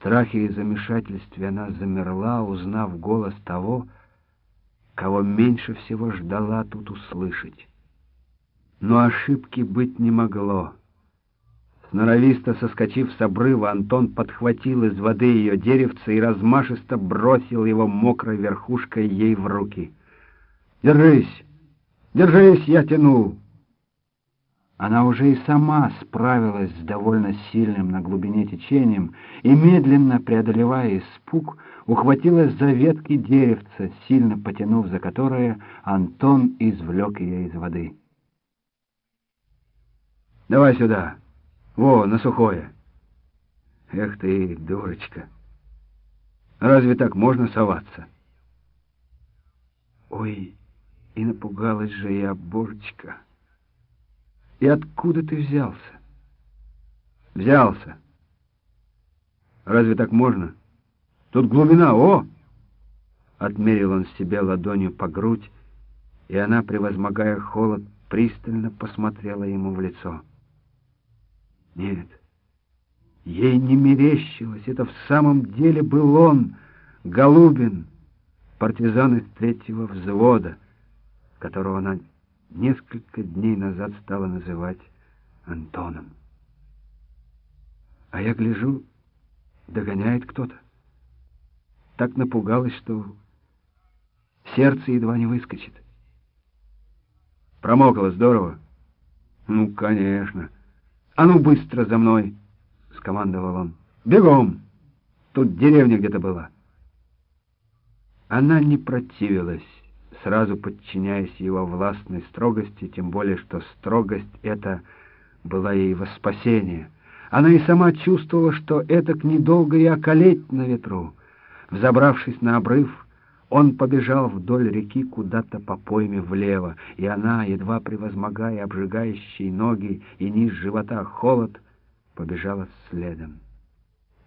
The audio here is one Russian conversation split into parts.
страхе и замешательстве она замерла, узнав голос того, кого меньше всего ждала тут услышать. Но ошибки быть не могло. Сноровисто соскочив с обрыва, Антон подхватил из воды ее деревце и размашисто бросил его мокрой верхушкой ей в руки. «Держись! Держись, я тяну!» Она уже и сама справилась с довольно сильным на глубине течением и, медленно преодолевая испуг, ухватилась за ветки деревца, сильно потянув за которое Антон извлек ее из воды. «Давай сюда! Во, на сухое!» «Эх ты, дурочка! Разве так можно соваться?» «Ой, и напугалась же я, божечка!» И откуда ты взялся? Взялся. Разве так можно? Тут глубина, о! Отмерил он себе ладонью по грудь, и она, превозмогая холод, пристально посмотрела ему в лицо. Нет, ей не мерещилось, это в самом деле был он, Голубин, партизан из третьего взвода, которого она несколько дней назад стала называть Антоном. А я гляжу, догоняет кто-то. Так напугалась, что сердце едва не выскочит. Промокла здорово? Ну, конечно. А ну, быстро за мной, — скомандовал он. Бегом! Тут деревня где-то была. Она не противилась сразу подчиняясь его властной строгости, тем более что строгость эта была ей во спасение. Она и сама чувствовала, что этак недолго и околеть на ветру. Взобравшись на обрыв, он побежал вдоль реки куда-то по пойме влево, и она, едва превозмогая обжигающие ноги и низ живота холод, побежала следом.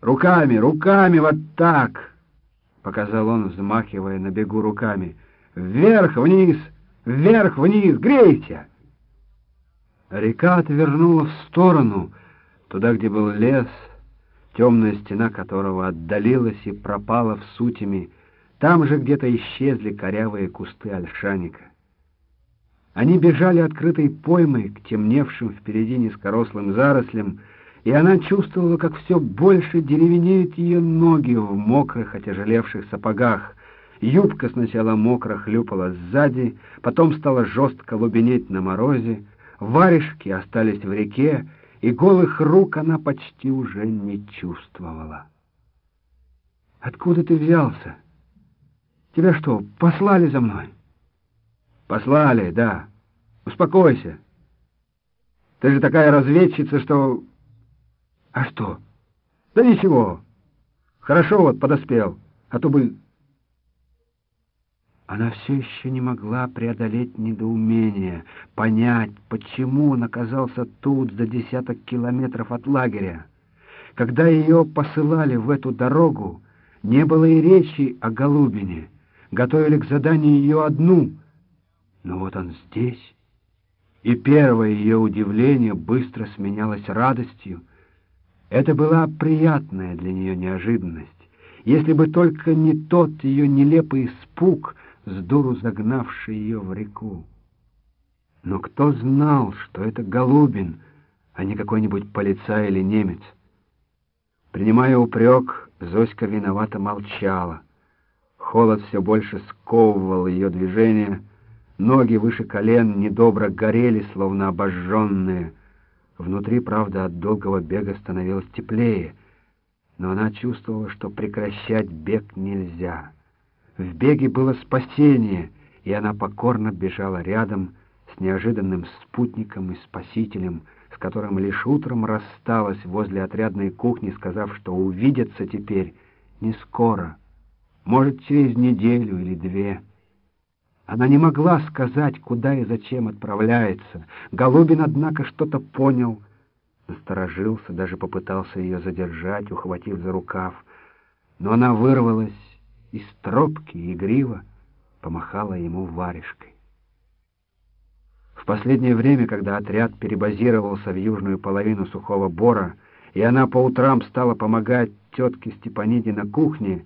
«Руками, руками, вот так!» — показал он, взмахивая на бегу руками — Вверх-вниз, вверх-вниз, грейте!» Река отвернула в сторону, туда, где был лес, темная стена которого отдалилась и пропала в сутями. Там же где-то исчезли корявые кусты ольшаника. Они бежали открытой поймой к темневшим впереди низкорослым зарослям, и она чувствовала, как все больше деревенеют ее ноги в мокрых, отяжелевших сапогах — Юбка сначала мокро хлюпала сзади, потом стала жестко лубенеть на морозе, варежки остались в реке, и голых рук она почти уже не чувствовала. «Откуда ты взялся? Тебя что, послали за мной?» «Послали, да. Успокойся. Ты же такая разведчица, что...» «А что?» «Да ничего. Хорошо вот подоспел, а то бы она все еще не могла преодолеть недоумение, понять, почему он оказался тут, за десяток километров от лагеря. Когда ее посылали в эту дорогу, не было и речи о Голубине, готовили к заданию ее одну. Но вот он здесь, и первое ее удивление быстро сменялось радостью. Это была приятная для нее неожиданность. Если бы только не тот ее нелепый испуг — с дуру загнавший ее в реку. Но кто знал, что это Голубин, а не какой-нибудь полицай или немец? Принимая упрек, Зоська виновато молчала. Холод все больше сковывал ее движение, ноги выше колен недобро горели, словно обожженные. Внутри, правда, от долгого бега становилось теплее, но она чувствовала, что прекращать бег нельзя — в беге было спасение, и она покорно бежала рядом с неожиданным спутником и спасителем, с которым лишь утром рассталась возле отрядной кухни, сказав, что увидятся теперь не скоро, может, через неделю или две. Она не могла сказать, куда и зачем отправляется. Голубин, однако, что-то понял, насторожился, даже попытался ее задержать, ухватив за рукав. Но она вырвалась и стропки, и игриво помахала ему варежкой. В последнее время, когда отряд перебазировался в южную половину Сухого Бора, и она по утрам стала помогать тетке Степаниде на кухне,